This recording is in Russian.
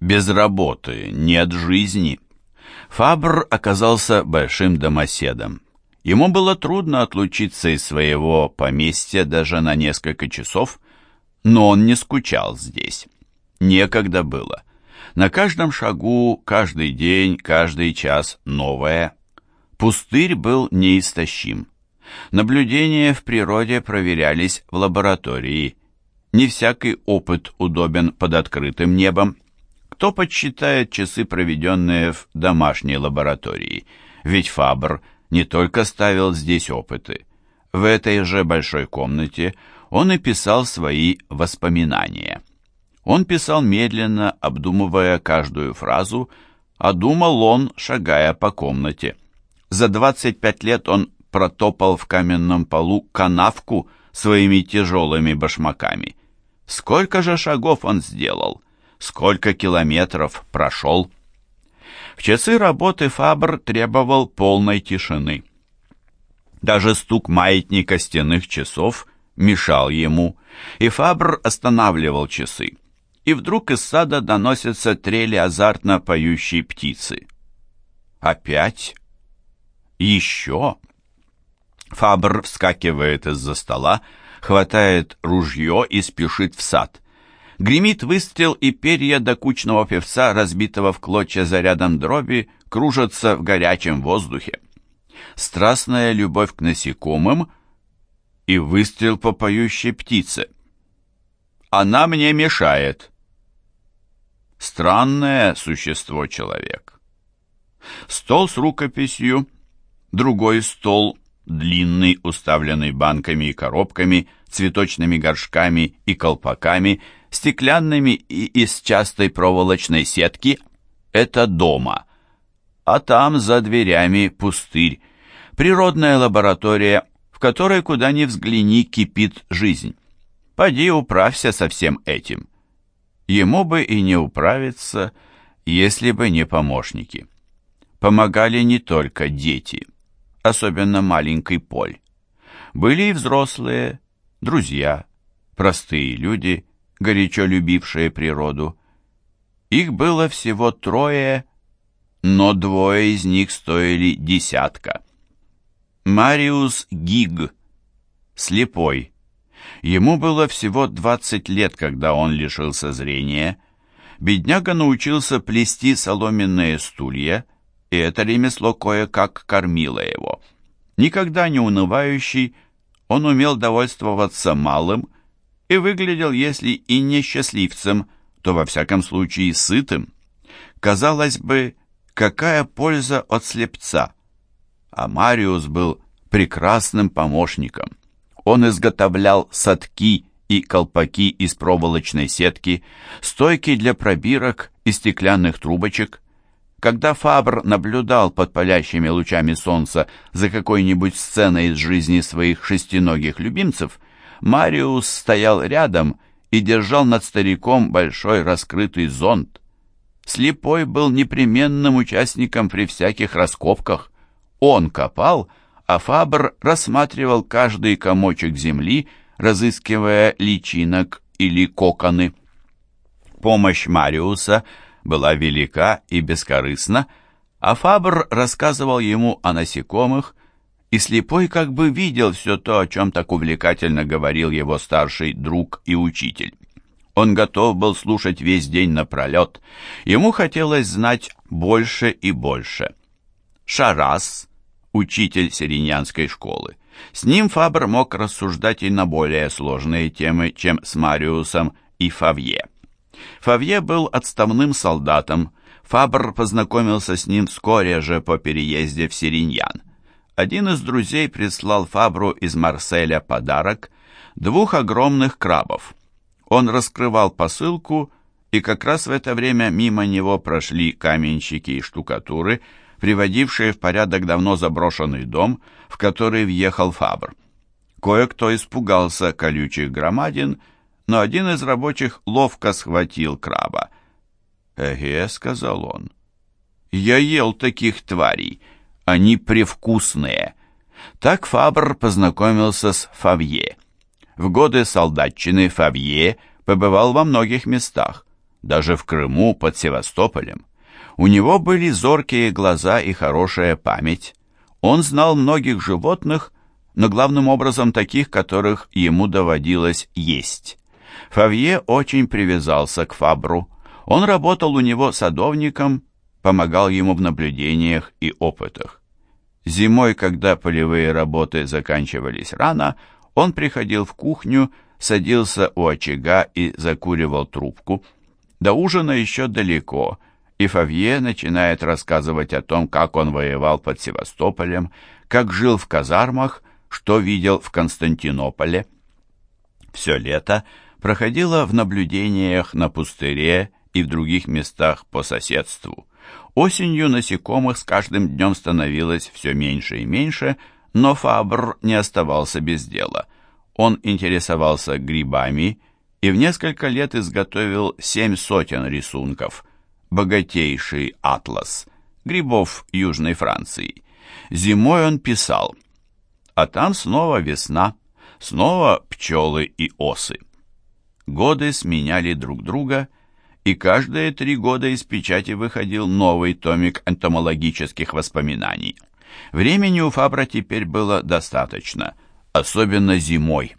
Без работы нет жизни. Фабр оказался большим домоседом. Ему было трудно отлучиться из своего поместья даже на несколько часов, но он не скучал здесь. Некогда было. На каждом шагу, каждый день, каждый час новое. Пустырь был неистощим. Наблюдения в природе проверялись в лаборатории. Не всякий опыт удобен под открытым небом. Кто подсчитает часы, проведенные в домашней лаборатории? Ведь Фабр не только ставил здесь опыты. В этой же большой комнате он и писал свои воспоминания. Он писал медленно, обдумывая каждую фразу, а думал он, шагая по комнате. За 25 лет он протопал в каменном полу канавку своими тяжелыми башмаками. Сколько же шагов он сделал? Сколько километров прошел. В часы работы Фабр требовал полной тишины. Даже стук маятника стенных часов мешал ему, и Фабр останавливал часы. И вдруг из сада доносятся трели азартно поющей птицы. Опять? Еще? Фабр вскакивает из-за стола, хватает ружье и спешит в сад. Гремит выстрел, и перья докучного певца, разбитого в клочья зарядом дроби, кружатся в горячем воздухе. Страстная любовь к насекомым и выстрел по поющей птице. Она мне мешает. Странное существо человек. Стол с рукописью, другой стол, длинный, уставленный банками и коробками, цветочными горшками и колпаками – стеклянными и из частой проволочной сетки – это дома. А там за дверями пустырь, природная лаборатория, в которой куда ни взгляни кипит жизнь. Поди управься со всем этим. Ему бы и не управиться, если бы не помощники. Помогали не только дети, особенно маленький Поль. Были и взрослые, друзья, простые люди – горячо любившие природу. Их было всего трое, но двое из них стоили десятка. Мариус Гиг, слепой. Ему было всего 20 лет, когда он лишился зрения. Бедняга научился плести соломенные стулья, и это ремесло кое-как кормило его. Никогда не унывающий, он умел довольствоваться малым и выглядел, если и не счастливцем, то во всяком случае сытым. Казалось бы, какая польза от слепца? А Мариус был прекрасным помощником. Он изготовлял садки и колпаки из проволочной сетки, стойки для пробирок и стеклянных трубочек. Когда Фабр наблюдал под палящими лучами солнца за какой-нибудь сценой из жизни своих шестиногих любимцев – Мариус стоял рядом и держал над стариком большой раскрытый зонт. Слепой был непременным участником при всяких раскопках. Он копал, а Фабр рассматривал каждый комочек земли, разыскивая личинок или коконы. Помощь Мариуса была велика и бескорыстна, а Фабр рассказывал ему о насекомых, и слепой как бы видел все то, о чем так увлекательно говорил его старший друг и учитель. Он готов был слушать весь день напролет. Ему хотелось знать больше и больше. Шарас, учитель сиренянской школы. С ним Фабр мог рассуждать и на более сложные темы, чем с Мариусом и Фавье. Фавье был отставным солдатом. Фабр познакомился с ним вскоре же по переезде в Сиреньян один из друзей прислал Фабру из Марселя подарок – двух огромных крабов. Он раскрывал посылку, и как раз в это время мимо него прошли каменщики и штукатуры, приводившие в порядок давно заброшенный дом, в который въехал Фабр. Кое-кто испугался колючих громадин, но один из рабочих ловко схватил краба. «Эге», — сказал он, — «я ел таких тварей» они привкусные. Так Фабр познакомился с Фавье. В годы солдатчины Фавье побывал во многих местах, даже в Крыму под Севастополем. У него были зоркие глаза и хорошая память. Он знал многих животных, но главным образом таких, которых ему доводилось есть. Фавье очень привязался к Фабру. Он работал у него садовником, помогал ему в наблюдениях и опытах. Зимой, когда полевые работы заканчивались рано, он приходил в кухню, садился у очага и закуривал трубку. До ужина еще далеко, и Фавье начинает рассказывать о том, как он воевал под Севастополем, как жил в казармах, что видел в Константинополе. Все лето проходило в наблюдениях на пустыре и в других местах по соседству. Осенью насекомых с каждым днем становилось все меньше и меньше, но Фабр не оставался без дела. Он интересовался грибами и в несколько лет изготовил семь сотен рисунков. Богатейший атлас грибов Южной Франции. Зимой он писал, а там снова весна, снова пчелы и осы. Годы сменяли друг друга, и каждые три года из печати выходил новый томик энтомологических воспоминаний. Времени у Фабра теперь было достаточно, особенно зимой.